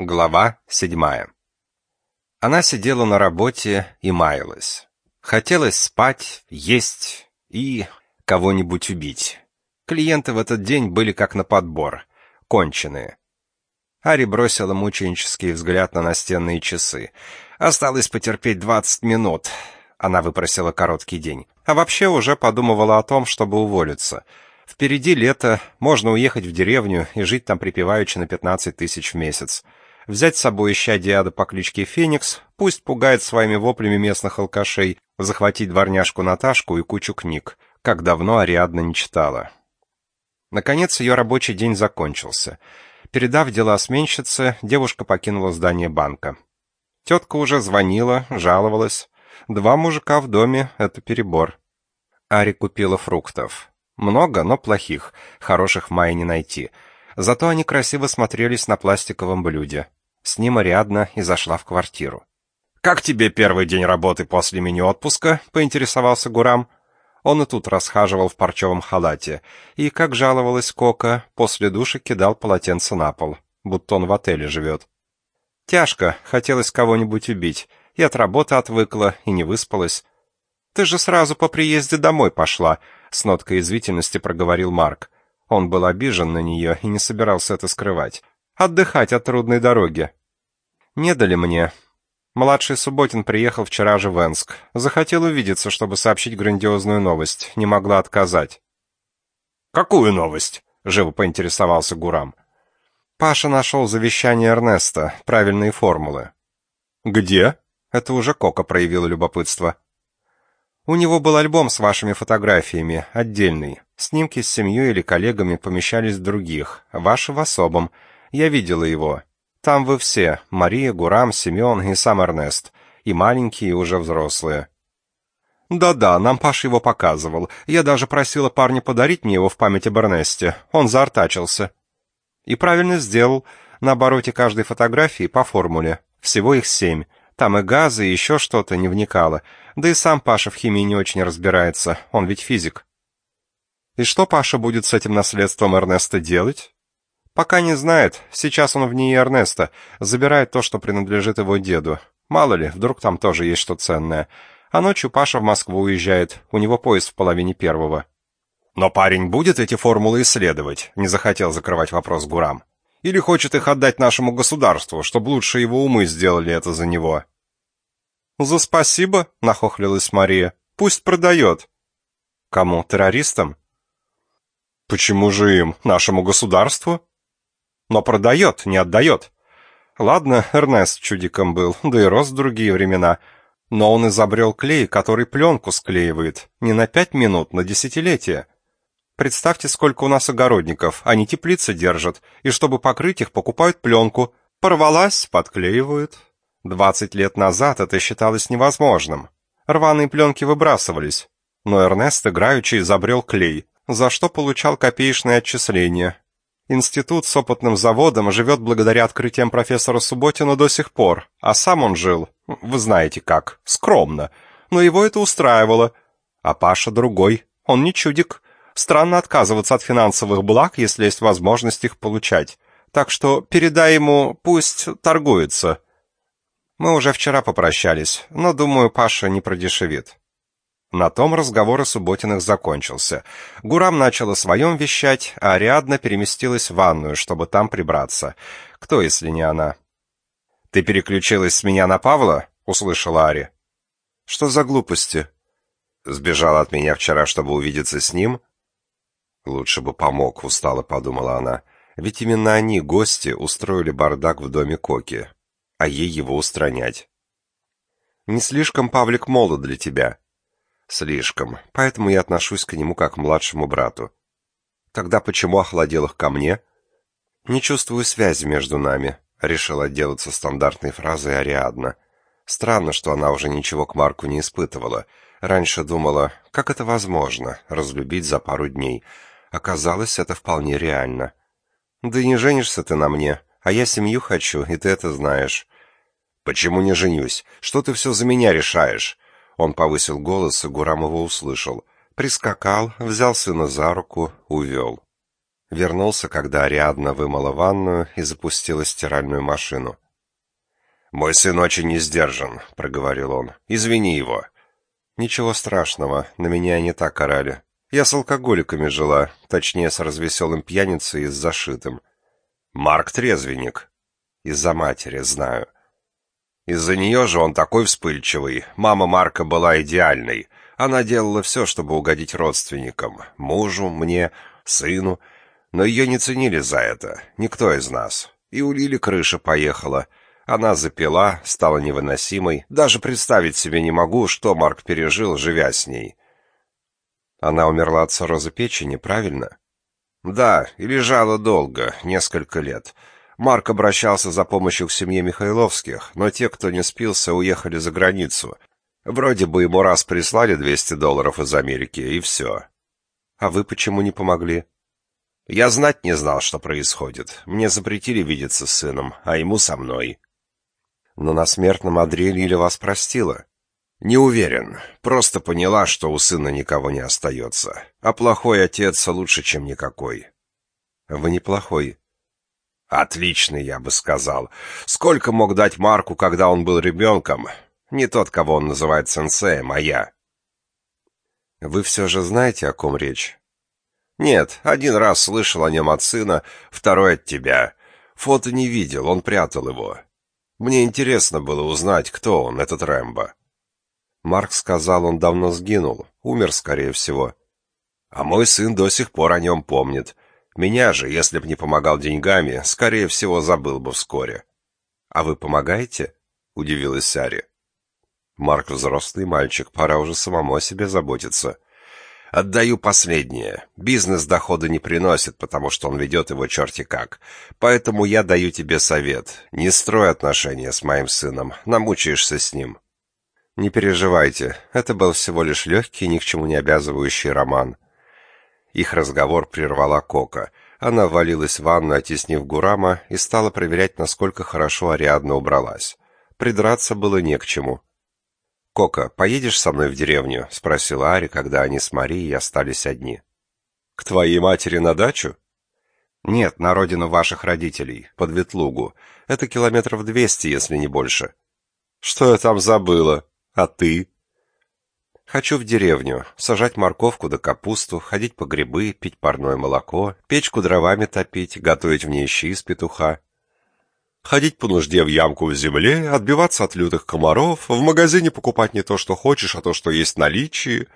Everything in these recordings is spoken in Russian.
Глава седьмая. Она сидела на работе и маялась. Хотелось спать, есть и кого-нибудь убить. Клиенты в этот день были как на подбор, конченые. Ари бросила мученический взгляд на настенные часы. Осталось потерпеть двадцать минут. Она выпросила короткий день. А вообще уже подумывала о том, чтобы уволиться. Впереди лето, можно уехать в деревню и жить там припеваючи на пятнадцать тысяч в месяц взять с собой ища Диада по кличке Феникс, пусть пугает своими воплями местных алкашей, захватить дворняжку Наташку и кучу книг, как давно Ариадна не читала. Наконец ее рабочий день закончился. Передав дела сменщице, девушка покинула здание банка. Тетка уже звонила, жаловалась. Два мужика в доме — это перебор. Ари купила фруктов. Много, но плохих, хороших в мае не найти. Зато они красиво смотрелись на пластиковом блюде. С ним Ариадна и зашла в квартиру. «Как тебе первый день работы после мини-отпуска?» — поинтересовался Гурам. Он и тут расхаживал в парчевом халате, и, как жаловалась Кока, после души кидал полотенце на пол, будто он в отеле живет. «Тяжко, хотелось кого-нибудь убить, и от работы отвыкла, и не выспалась. Ты же сразу по приезде домой пошла», — с ноткой извительности проговорил Марк. Он был обижен на нее и не собирался это скрывать. «Отдыхать от трудной дороги». Не дали мне. Младший Субботин приехал вчера же в Энск. Захотел увидеться, чтобы сообщить грандиозную новость. Не могла отказать. «Какую новость?» — живо поинтересовался Гурам. Паша нашел завещание Эрнеста, правильные формулы. «Где?» — это уже Кока проявила любопытство. «У него был альбом с вашими фотографиями, отдельный. Снимки с семьей или коллегами помещались в других, ваши в особом. Я видела его. Там вы все, Мария, Гурам, Семен и сам Эрнест, и маленькие, и уже взрослые. Да-да, нам Паша его показывал. Я даже просила парня подарить мне его в память об Эрнесте. Он заортачился. И правильно сделал. На обороте каждой фотографии по формуле. Всего их семь. Там и газы, и еще что-то не вникало. Да и сам Паша в химии не очень разбирается. Он ведь физик. И что Паша будет с этим наследством Эрнеста делать? Пока не знает. Сейчас он в ней Эрнеста. Забирает то, что принадлежит его деду. Мало ли, вдруг там тоже есть что ценное. А ночью Паша в Москву уезжает. У него поезд в половине первого. Но парень будет эти формулы исследовать, не захотел закрывать вопрос Гурам. Или хочет их отдать нашему государству, чтобы лучше его умы сделали это за него. За спасибо, нахохлилась Мария. Пусть продает. Кому? Террористам? Почему же им? Нашему государству? Но продает, не отдает. Ладно, Эрнест чудиком был, да и рос в другие времена. Но он изобрел клей, который пленку склеивает. Не на пять минут, на десятилетия. Представьте, сколько у нас огородников. Они теплицы держат, и чтобы покрыть их, покупают пленку. Порвалась, подклеивают. Двадцать лет назад это считалось невозможным. Рваные пленки выбрасывались. Но Эрнест играючи изобрел клей, за что получал копеечные отчисления. Институт с опытным заводом живет благодаря открытиям профессора Субботина до сих пор, а сам он жил, вы знаете как, скромно. Но его это устраивало. А Паша другой, он не чудик. Странно отказываться от финансовых благ, если есть возможность их получать. Так что передай ему, пусть торгуется. Мы уже вчера попрощались, но, думаю, Паша не продешевит. На том разговор о Субботиных закончился. Гурам начал о своем вещать, а Ариадна переместилась в ванную, чтобы там прибраться. Кто, если не она? «Ты переключилась с меня на Павла?» — услышала Ари. «Что за глупости?» «Сбежала от меня вчера, чтобы увидеться с ним?» «Лучше бы помог», — устало подумала она. «Ведь именно они, гости, устроили бардак в доме Коки, а ей его устранять». «Не слишком Павлик молод для тебя», Слишком. Поэтому я отношусь к нему как к младшему брату. Тогда почему охладел их ко мне? Не чувствую связи между нами, решила отделаться стандартной фразой Ариадна. Странно, что она уже ничего к Марку не испытывала. Раньше думала, как это возможно, разлюбить за пару дней. Оказалось, это вполне реально. Да не женишься ты на мне, а я семью хочу, и ты это знаешь. Почему не женюсь? Что ты все за меня решаешь? Он повысил голос, и Гурам его услышал. Прискакал, взял сына за руку, увел. Вернулся, когда Ариадна вымыла ванную и запустила стиральную машину. «Мой сын очень не сдержан», — проговорил он. «Извини его». «Ничего страшного, на меня не так орали. Я с алкоголиками жила, точнее, с развеселым пьяницей и с зашитым. Марк трезвенник. Из-за матери, знаю. Из-за нее же он такой вспыльчивый. Мама Марка была идеальной. Она делала все, чтобы угодить родственникам. Мужу, мне, сыну. Но ее не ценили за это. Никто из нас. И у Лили крыша поехала. Она запила, стала невыносимой. Даже представить себе не могу, что Марк пережил, живя с ней. Она умерла от цирроза печени, правильно? Да, и лежала долго, несколько лет. Марк обращался за помощью к семье Михайловских, но те, кто не спился, уехали за границу. Вроде бы ему раз прислали 200 долларов из Америки, и все. А вы почему не помогли? Я знать не знал, что происходит. Мне запретили видеться с сыном, а ему со мной. Но на смертном одре Лиля вас простила. Не уверен. Просто поняла, что у сына никого не остается. А плохой отец лучше, чем никакой. Вы неплохой. Отличный, я бы сказал. Сколько мог дать Марку, когда он был ребенком? Не тот, кого он называет сенсеем, а я. Вы все же знаете, о ком речь? Нет, один раз слышал о нем от сына, второй от тебя. Фото не видел, он прятал его. Мне интересно было узнать, кто он, этот Рэмбо. Марк сказал, он давно сгинул, умер, скорее всего. А мой сын до сих пор о нем помнит. Меня же, если б не помогал деньгами, скорее всего, забыл бы вскоре. А вы помогаете? удивилась Сари. Марк взрослый мальчик, пора уже самому о себе заботиться. Отдаю последнее. Бизнес дохода не приносит, потому что он ведет его черти как. Поэтому я даю тебе совет. Не строй отношения с моим сыном, намучаешься с ним. Не переживайте, это был всего лишь легкий, ни к чему не обязывающий роман. Их разговор прервала Кока. Она ввалилась в ванну, оттеснив Гурама, и стала проверять, насколько хорошо Ариадна убралась. Придраться было не к чему. «Кока, поедешь со мной в деревню?» — спросила Ари, когда они с Марией остались одни. «К твоей матери на дачу?» «Нет, на родину ваших родителей, под Ветлугу. Это километров двести, если не больше». «Что я там забыла? А ты?» «Хочу в деревню, сажать морковку да капусту, ходить по грибы, пить парное молоко, печку дровами топить, готовить в ней щи из петуха ходить по нужде в ямку в земле, отбиваться от лютых комаров, в магазине покупать не то, что хочешь, а то, что есть в наличии.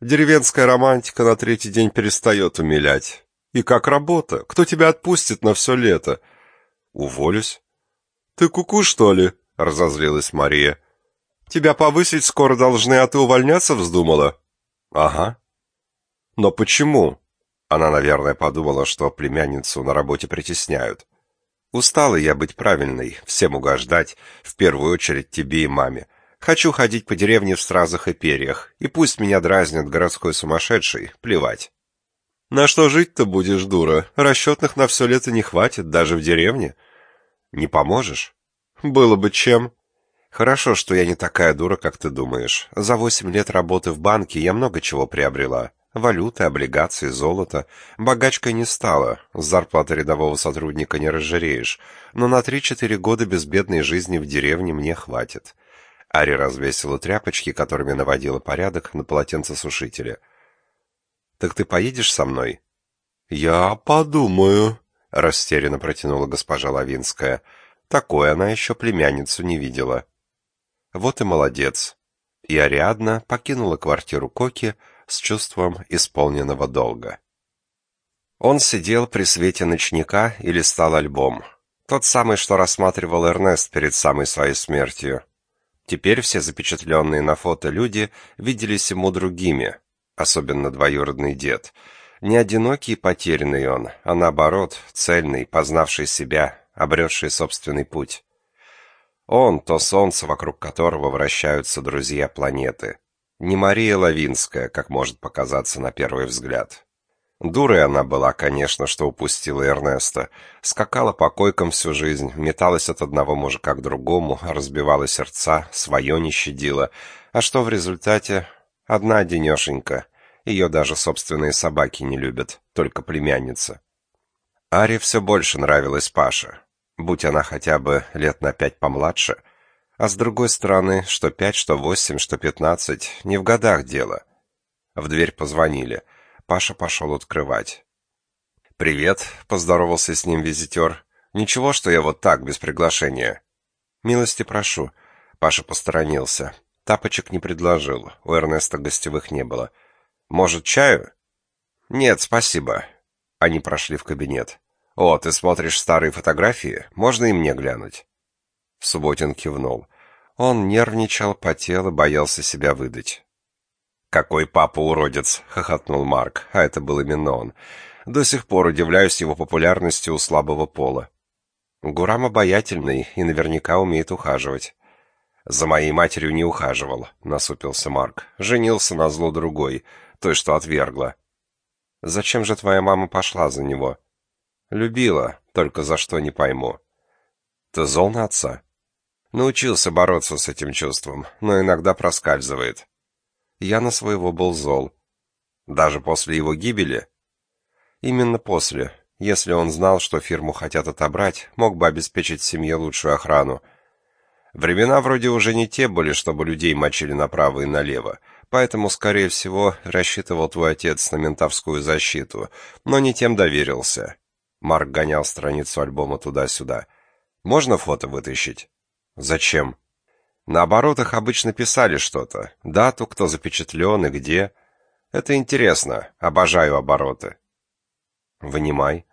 Деревенская романтика на третий день перестает умилять. И как работа? Кто тебя отпустит на все лето? Уволюсь. Ты куку, -ку, что ли? разозлилась Мария. Тебя повысить скоро должны, а ты увольняться вздумала? Ага. Но почему? Она, наверное, подумала, что племянницу на работе притесняют. Устала я быть правильной, всем угождать, в первую очередь тебе и маме. Хочу ходить по деревне в стразах и перьях, и пусть меня дразнят городской сумасшедший, плевать. На что жить-то будешь, дура? Расчетных на все лето не хватит, даже в деревне. Не поможешь? Было бы чем. Хорошо, что я не такая дура, как ты думаешь. За восемь лет работы в банке я много чего приобрела. Валюты, облигации, золото. Богачкой не стала, с зарплаты рядового сотрудника не разжиреешь, но на три-четыре года безбедной жизни в деревне мне хватит. Ари развесила тряпочки, которыми наводила порядок на полотенцесушителе. «Так ты поедешь со мной?» «Я подумаю», — растерянно протянула госпожа Лавинская. Такой она еще племянницу не видела. «Вот и молодец». И Ариадна покинула квартиру Коки, с чувством исполненного долга. Он сидел при свете ночника и листал альбом. Тот самый, что рассматривал Эрнест перед самой своей смертью. Теперь все запечатленные на фото люди виделись ему другими, особенно двоюродный дед. Не одинокий и потерянный он, а наоборот, цельный, познавший себя, обретший собственный путь. Он — то солнце, вокруг которого вращаются друзья планеты. Не Мария Лавинская, как может показаться на первый взгляд. Дурой она была, конечно, что упустила Эрнеста. Скакала по койкам всю жизнь, металась от одного мужика к другому, разбивала сердца, свое не щадила. А что в результате? Одна денешенька. Ее даже собственные собаки не любят, только племянница. Аре все больше нравилась Паша. Будь она хотя бы лет на пять помладше. А с другой стороны, что пять, что восемь, что пятнадцать, не в годах дело. В дверь позвонили. Паша пошел открывать. «Привет», — поздоровался с ним визитер. «Ничего, что я вот так, без приглашения?» «Милости прошу». Паша посторонился. Тапочек не предложил, у Эрнеста гостевых не было. «Может, чаю?» «Нет, спасибо». Они прошли в кабинет. «О, ты смотришь старые фотографии? Можно и мне глянуть?» Субботин кивнул. Он нервничал, потел и боялся себя выдать. «Какой папа уродец!» — хохотнул Марк, а это был именно он. До сих пор удивляюсь его популярности у слабого пола. Гурам обаятельный и наверняка умеет ухаживать. За моей матерью не ухаживал, насупился Марк. Женился на зло другой, той, что отвергла. Зачем же твоя мама пошла за него? Любила, только за что не пойму. Ты зол на отца? Научился бороться с этим чувством, но иногда проскальзывает. Я на своего был зол. Даже после его гибели? Именно после. Если он знал, что фирму хотят отобрать, мог бы обеспечить семье лучшую охрану. Времена вроде уже не те были, чтобы людей мочили направо и налево, поэтому, скорее всего, рассчитывал твой отец на ментовскую защиту, но не тем доверился. Марк гонял страницу альбома туда-сюда. «Можно фото вытащить?» «Зачем?» На оборотах обычно писали что-то. Дату, кто запечатлен и где. Это интересно. Обожаю обороты. Вынимай.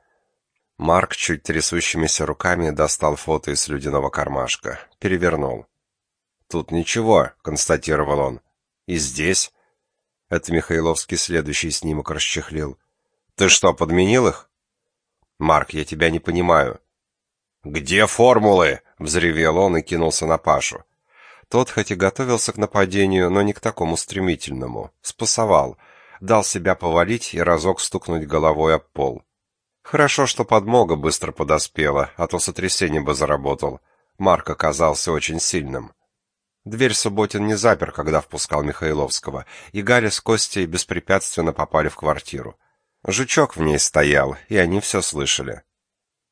Марк чуть трясущимися руками достал фото из слюдяного кармашка. Перевернул. «Тут ничего», — констатировал он. «И здесь?» Это Михайловский следующий снимок расчехлил. «Ты что, подменил их?» «Марк, я тебя не понимаю». «Где формулы?» — взревел он и кинулся на Пашу. Тот хоть и готовился к нападению, но не к такому стремительному. Спасовал — дал себя повалить и разок стукнуть головой об пол. Хорошо, что подмога быстро подоспела, а то сотрясение бы заработал. Марк оказался очень сильным. Дверь Субботин не запер, когда впускал Михайловского, и Галя с Костей беспрепятственно попали в квартиру. Жучок в ней стоял, и они все слышали.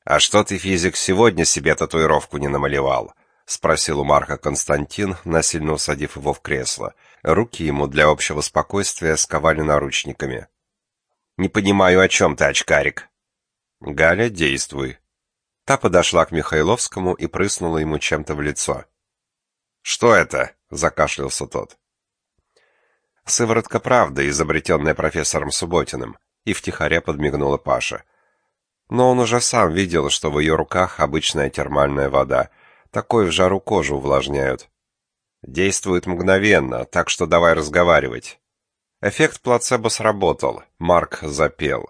«А что ты, физик, сегодня себе татуировку не намалевал?» — спросил у Марка Константин, насильно усадив его в кресло — Руки ему для общего спокойствия сковали наручниками. «Не понимаю, о чем ты, очкарик?» «Галя, действуй». Та подошла к Михайловскому и прыснула ему чем-то в лицо. «Что это?» — закашлялся тот. «Сыворотка правды, изобретенная профессором Субботиным», и втихаря подмигнула Паша. Но он уже сам видел, что в ее руках обычная термальная вода. Такой в жару кожу увлажняют. Действует мгновенно, так что давай разговаривать. Эффект плацебо сработал. Марк запел.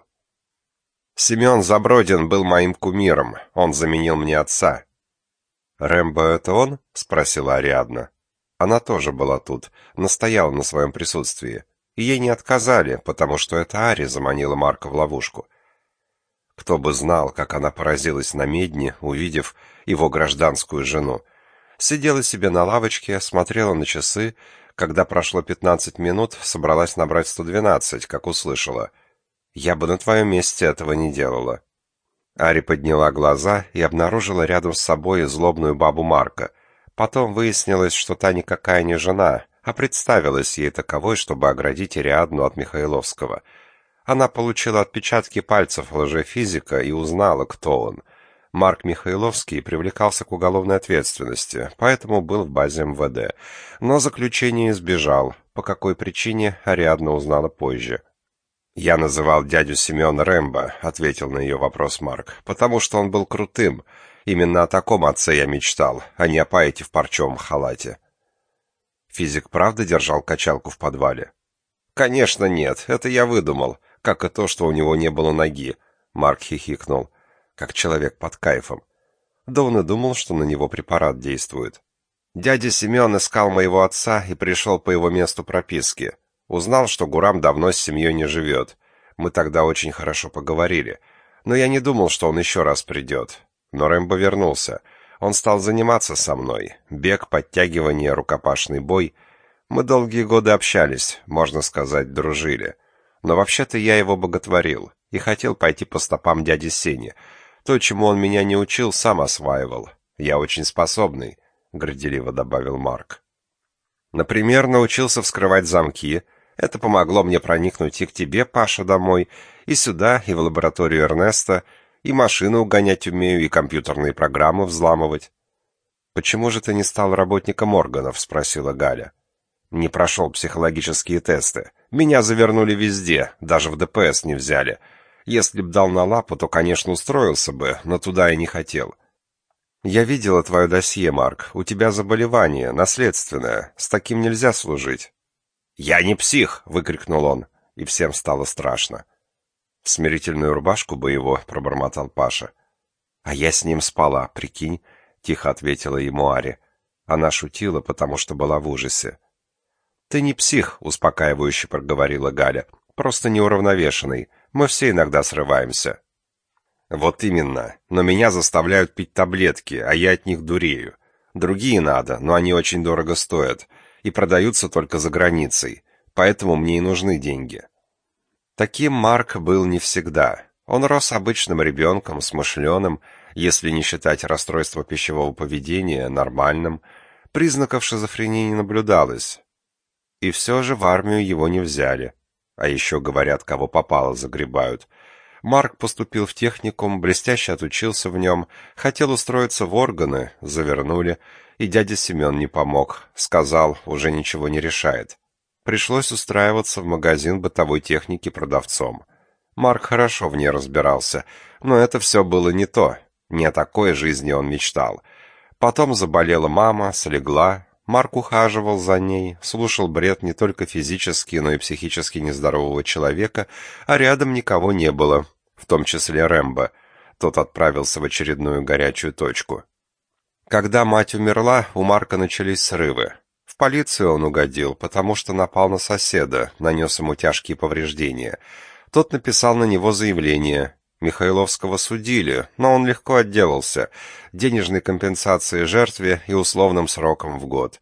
Семен Забродин был моим кумиром. Он заменил мне отца. Рэмбо это он? спросила Ариадна. Она тоже была тут, настояла на своем присутствии. И ей не отказали, потому что это Ари заманила Марка в ловушку. Кто бы знал, как она поразилась на медне, увидев его гражданскую жену. Сидела себе на лавочке, смотрела на часы. Когда прошло 15 минут, собралась набрать 112, как услышала. «Я бы на твоем месте этого не делала». Ари подняла глаза и обнаружила рядом с собой злобную бабу Марка. Потом выяснилось, что та никакая не жена, а представилась ей таковой, чтобы оградить Ариадну от Михайловского. Она получила отпечатки пальцев лжефизика и узнала, кто он. Марк Михайловский привлекался к уголовной ответственности, поэтому был в базе МВД. Но заключение избежал. По какой причине, Ариадна узнала позже. «Я называл дядю Семена Рэмбо», — ответил на ее вопрос Марк, «потому что он был крутым. Именно о таком отце я мечтал, а не о паете в парчевом халате». Физик правда держал качалку в подвале? «Конечно нет, это я выдумал, как и то, что у него не было ноги», — Марк хихикнул как человек под кайфом. Да он и думал, что на него препарат действует. Дядя Семен искал моего отца и пришел по его месту прописки. Узнал, что Гурам давно с семьей не живет. Мы тогда очень хорошо поговорили. Но я не думал, что он еще раз придет. Но Рэмбо вернулся. Он стал заниматься со мной. Бег, подтягивание, рукопашный бой. Мы долгие годы общались, можно сказать, дружили. Но вообще-то я его боготворил. и хотел пойти по стопам дяди Сени. То, чему он меня не учил, сам осваивал. Я очень способный, — горделиво добавил Марк. Например, научился вскрывать замки. Это помогло мне проникнуть и к тебе, Паша, домой, и сюда, и в лабораторию Эрнеста, и машину угонять умею, и компьютерные программы взламывать. «Почему же ты не стал работником органов?» — спросила Галя. «Не прошел психологические тесты. Меня завернули везде, даже в ДПС не взяли. Если б дал на лапу, то, конечно, устроился бы, но туда и не хотел. «Я видела твое досье, Марк. У тебя заболевание, наследственное. С таким нельзя служить». «Я не псих!» — выкрикнул он, и всем стало страшно. «В смирительную рубашку бы его», — пробормотал Паша. «А я с ним спала, прикинь», — тихо ответила ему Ари. Она шутила, потому что была в ужасе. «Ты не псих», — успокаивающе проговорила Галя. «Просто неуравновешенный. Мы все иногда срываемся». Вот именно. Но меня заставляют пить таблетки, а я от них дурею. Другие надо, но они очень дорого стоят и продаются только за границей. Поэтому мне и нужны деньги. Таким Марк был не всегда. Он рос обычным ребенком, смышленым, если не считать расстройства пищевого поведения, нормальным. Признаков шизофрении не наблюдалось. И все же в армию его не взяли. А еще, говорят, кого попало загребают – Марк поступил в техникум, блестяще отучился в нем, хотел устроиться в органы, завернули, и дядя Семен не помог, сказал, уже ничего не решает. Пришлось устраиваться в магазин бытовой техники продавцом. Марк хорошо в ней разбирался, но это все было не то, не о такой жизни он мечтал. Потом заболела мама, слегла, Марк ухаживал за ней, слушал бред не только физически, но и психически нездорового человека, а рядом никого не было, в том числе Рэмбо. Тот отправился в очередную горячую точку. Когда мать умерла, у Марка начались срывы. Полицию он угодил, потому что напал на соседа, нанес ему тяжкие повреждения. Тот написал на него заявление. Михайловского судили, но он легко отделался. Денежной компенсацией жертве и условным сроком в год.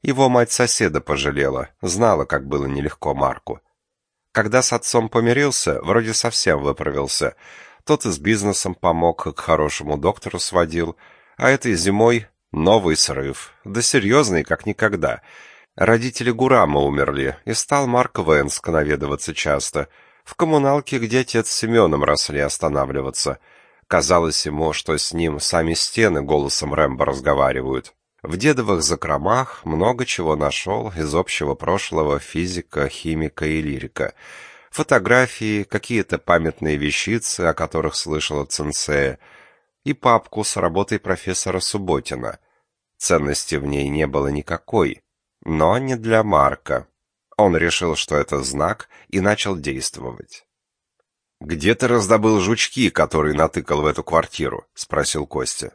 Его мать соседа пожалела, знала, как было нелегко Марку. Когда с отцом помирился, вроде совсем выправился. Тот и с бизнесом помог, к хорошему доктору сводил. А этой зимой новый срыв. Да серьезный, как никогда. Родители Гурама умерли, и стал Марк в Энск наведываться часто — в коммуналке, где отец с Семеном росли, останавливаться. Казалось ему, что с ним сами стены голосом Рэмбо разговаривают. В дедовых закромах много чего нашел из общего прошлого физика, химика и лирика. Фотографии, какие-то памятные вещицы, о которых слышал от сенсея, и папку с работой профессора Субботина. Ценности в ней не было никакой, но не для Марка. Он решил, что это знак, и начал действовать. «Где ты раздобыл жучки, которые натыкал в эту квартиру?» — спросил Костя.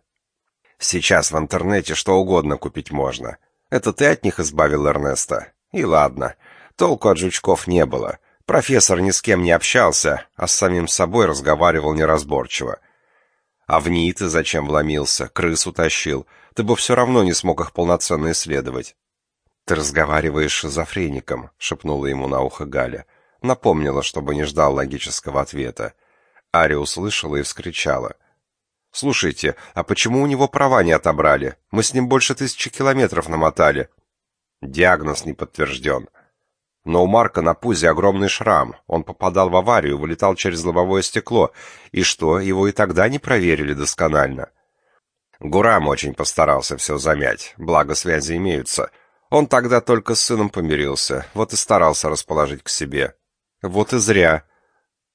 «Сейчас в интернете что угодно купить можно. Это ты от них избавил Эрнеста? И ладно. Толку от жучков не было. Профессор ни с кем не общался, а с самим собой разговаривал неразборчиво. А в ней ты зачем вломился? Крыс утащил. Ты бы все равно не смог их полноценно исследовать. «Ты разговариваешь с шизофреником», — шепнула ему на ухо Галя. Напомнила, чтобы не ждал логического ответа. Ари услышала и вскричала. «Слушайте, а почему у него права не отобрали? Мы с ним больше тысячи километров намотали». Диагноз не подтвержден. Но у Марка на пузе огромный шрам. Он попадал в аварию, вылетал через лобовое стекло. И что, его и тогда не проверили досконально? Гурам очень постарался все замять, благо связи имеются — он тогда только с сыном помирился, вот и старался расположить к себе. Вот и зря.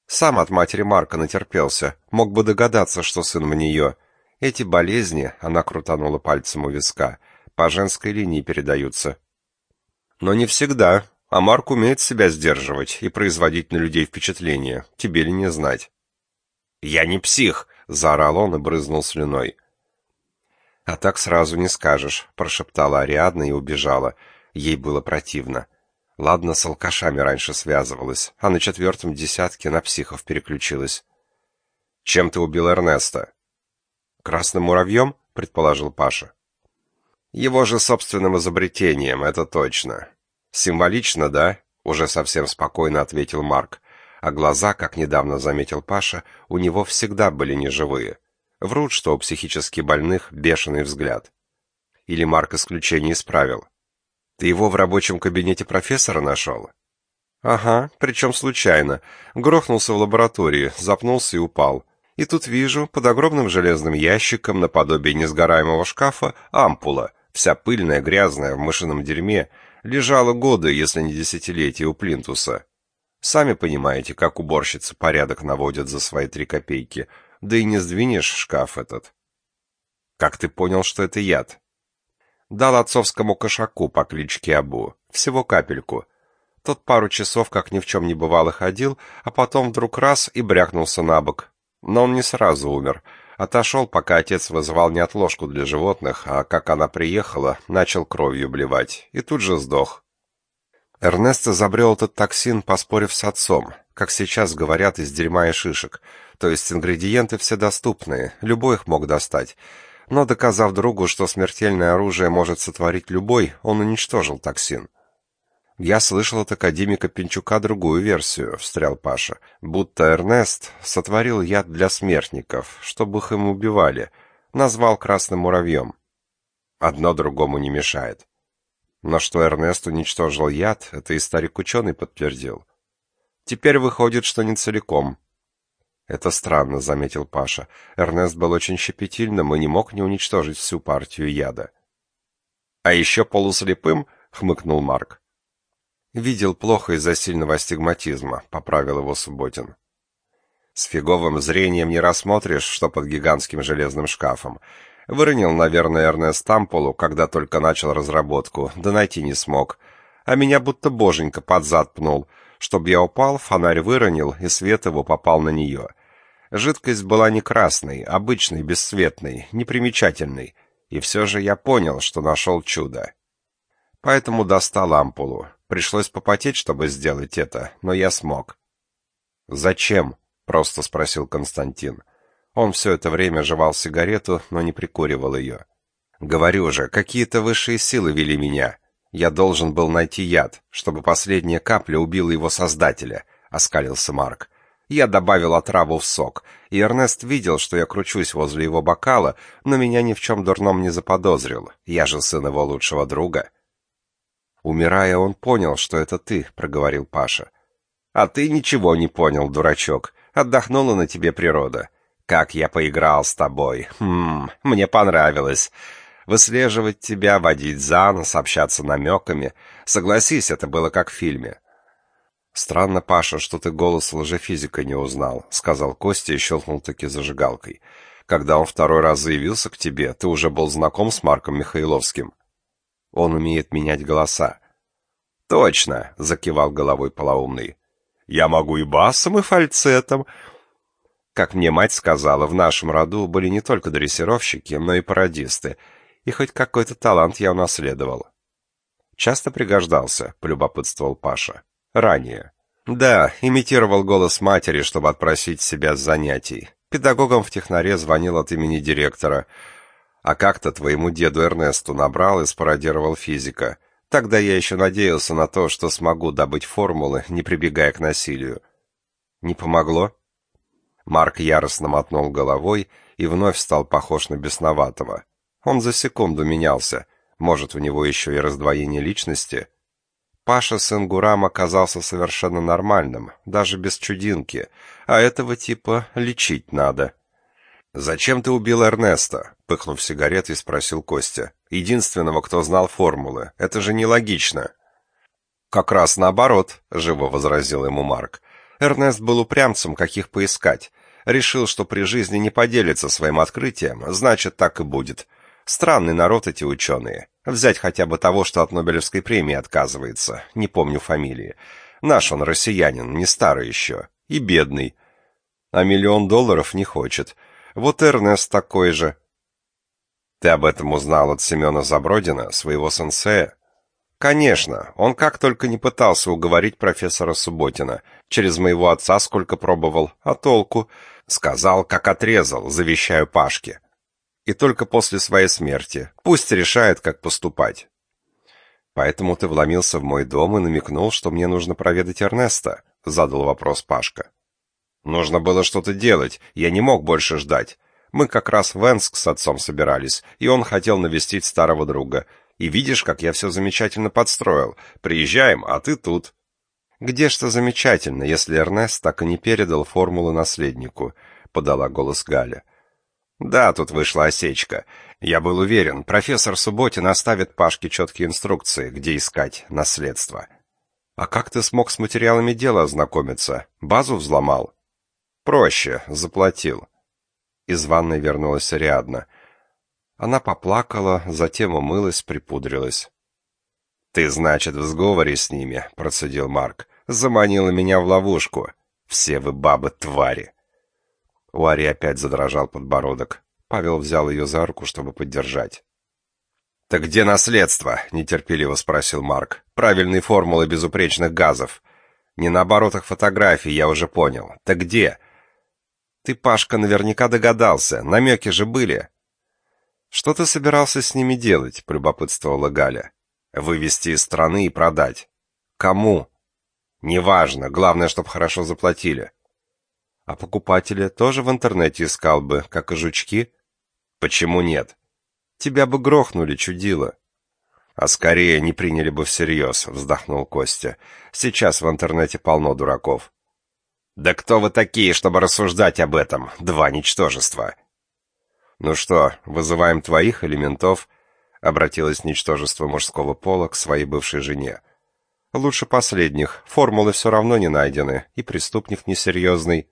Сам от матери Марка натерпелся, мог бы догадаться, что сын в нее. Эти болезни, она крутанула пальцем у виска, по женской линии передаются. Но не всегда, а Марк умеет себя сдерживать и производить на людей впечатление, тебе ли не знать. «Я не псих!» — заорал он и брызнул слюной. «А так сразу не скажешь», — прошептала Ариадна и убежала. Ей было противно. Ладно, с алкашами раньше связывалась, а на четвертом десятке на психов переключилась. «Чем ты убил Эрнеста?» «Красным муравьем?» — предположил Паша. «Его же собственным изобретением, это точно». «Символично, да?» — уже совсем спокойно ответил Марк. А глаза, как недавно заметил Паша, у него всегда были неживые. Врут, что у психически больных бешеный взгляд. Или Марк исключение исправил. Ты его в рабочем кабинете профессора нашел? Ага, причем случайно. Грохнулся в лаборатории, запнулся и упал. И тут вижу, под огромным железным ящиком, наподобие несгораемого шкафа, ампула, вся пыльная, грязная, в мышином дерьме, лежала годы, если не десятилетия у плинтуса. Сами понимаете, как уборщицы порядок наводят за свои три копейки, да и не сдвинешь шкаф этот. Как ты понял, что это яд? Дал отцовскому кошаку по кличке Абу, всего капельку. Тот пару часов, как ни в чем не бывало, ходил, а потом вдруг раз и брякнулся на бок. Но он не сразу умер. Отошел, пока отец вызывал не отложку для животных, а как она приехала, начал кровью блевать, и тут же сдох. Эрнест изобрел этот токсин, поспорив с отцом, как сейчас говорят, из дерьма и шишек. То есть ингредиенты все доступные, любой их мог достать. Но доказав другу, что смертельное оружие может сотворить любой, он уничтожил токсин. «Я слышал от академика Пинчука другую версию», — встрял Паша. «Будто Эрнест сотворил яд для смертников, чтобы их им убивали. Назвал красным муравьем. Одно другому не мешает. Но что Эрнест уничтожил яд, это и старик-ученый подтвердил. Теперь выходит, что не целиком». «Это странно», — заметил Паша. Эрнест был очень щепетильным и не мог не уничтожить всю партию яда. «А еще полуслепым?» — хмыкнул Марк. Видел плохо из-за сильного астигматизма, поправил его Субботин. С фиговым зрением не рассмотришь, что под гигантским железным шкафом. Выронил, наверное, Эрнест Тамполу, когда только начал разработку, да найти не смог. А меня будто боженька под зад пнул. Чтоб я упал, фонарь выронил, и свет его попал на нее. Жидкость была не красной, обычной, бесцветной, непримечательной. И все же я понял, что нашел чудо. Поэтому достал ампулу. Пришлось попотеть, чтобы сделать это, но я смог. «Зачем?» — просто спросил Константин. Он все это время жевал сигарету, но не прикуривал ее. «Говорю же, какие-то высшие силы вели меня. Я должен был найти яд, чтобы последняя капля убила его создателя», — оскалился Марк. Я добавил отраву в сок, и Эрнест видел, что я кручусь возле его бокала, но меня ни в чем дурном не заподозрил. Я же сын его лучшего друга. Умирая, он понял, что это ты, проговорил Паша. А ты ничего не понял, дурачок. Отдохнула на тебе природа. Как я поиграл с тобой. Хм, мне понравилось. Выслеживать тебя, водить за нос, общаться намеками. Согласись, это было как в фильме. Странно, Паша, что ты голос лжефизика не узнал, сказал Костя и щелкнул таки зажигалкой. Когда он второй раз заявился к тебе, ты уже был знаком с Марком Михайловским. Он умеет менять голоса. Точно, закивал головой полоумный. Я могу и басом, и фальцетом. Как мне мать сказала, в нашем роду были не только дрессировщики, но и пародисты, и хоть какой-то талант я унаследовал. Часто пригождался, полюбопытствовал Паша. Ранее. Да, имитировал голос матери, чтобы отпросить себя с занятий. Педагогом в технаре звонил от имени директора. А как-то твоему деду Эрнесту набрал и спародировал физика. Тогда я еще надеялся на то, что смогу добыть формулы, не прибегая к насилию. Не помогло? Марк яростно мотнул головой и вновь стал похож на бесноватого. Он за секунду менялся. Может, у него еще и раздвоение личности? Паша сын Гурам оказался совершенно нормальным, даже без чудинки, а этого типа лечить надо. «Зачем ты убил Эрнеста?» — пыхнув сигаретой, спросил Костя. «Единственного, кто знал формулы. Это же нелогично». «Как раз наоборот», — живо возразил ему Марк. Эрнест был упрямцем, каких поискать. Решил, что при жизни не поделится своим открытием, значит, так и будет. Странный народ эти ученые. Взять хотя бы того, что от Нобелевской премии отказывается. Не помню фамилии. Наш он россиянин, не старый еще. И бедный. А миллион долларов не хочет. Вот Эрнест такой же. Ты об этом узнал от Семена Забродина, своего сенсея? Конечно, он как только не пытался уговорить профессора Субботина. Через моего отца сколько пробовал, а толку? Сказал, как отрезал, завещаю Пашке. И только после своей смерти. Пусть решает, как поступать. Поэтому ты вломился в мой дом и намекнул, что мне нужно проведать Эрнеста. — задал вопрос Пашка. «Нужно было что-то делать, я не мог больше ждать. Мы как раз в Энск с отцом собирались, и он хотел навестить старого друга. И видишь, как я все замечательно подстроил. Приезжаем, а ты тут». «Где что замечательно, если Эрнест так и не передал формулу наследнику?» — подала голос Галя. «Да, тут вышла осечка. Я был уверен, профессор Субботин оставит Пашке четкие инструкции, где искать наследство». «А как ты смог с материалами дела ознакомиться? Базу взломал?» «Проще, заплатил». Из ванной вернулась Ариадна. Она поплакала, затем умылась, припудрилась. «Ты, значит, в сговоре с ними», — процедил Марк. «Заманила меня в ловушку. Все вы бабы твари». У Ари опять задрожал подбородок. Павел взял ее за руку, чтобы поддержать. «Так где наследство?» — нетерпеливо спросил Марк. «Правильные формулы безупречных газов. Не на оборотах фотографий, я уже понял. Так где?» «Ты, Пашка, наверняка догадался. Намеки же были». «Что ты собирался с ними делать?» — полюбопытствовала Галя. Вывести из страны и продать. Кому? Неважно, главное, чтобы хорошо заплатили. А покупатели тоже в интернете искал бы, как и жучки? Почему нет? Тебя бы грохнули, чудило. А скорее не приняли бы всерьез, вздохнул Костя. Сейчас в интернете полно дураков. Да кто вы такие, чтобы рассуждать об этом, два ничтожества? Ну что, вызываем твоих элементов? обратилось ничтожество мужского пола к своей бывшей жене. Лучше последних, формулы все равно не найдены, и преступник несерьезный.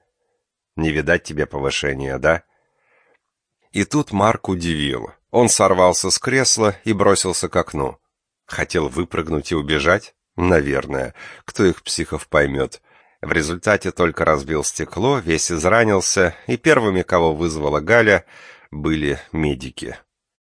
Не видать тебе повышения, да? И тут Марк удивил. Он сорвался с кресла и бросился к окну. Хотел выпрыгнуть и убежать? Наверное. Кто их психов поймет? В результате только разбил стекло, весь изранился, и первыми, кого вызвала Галя, были медики.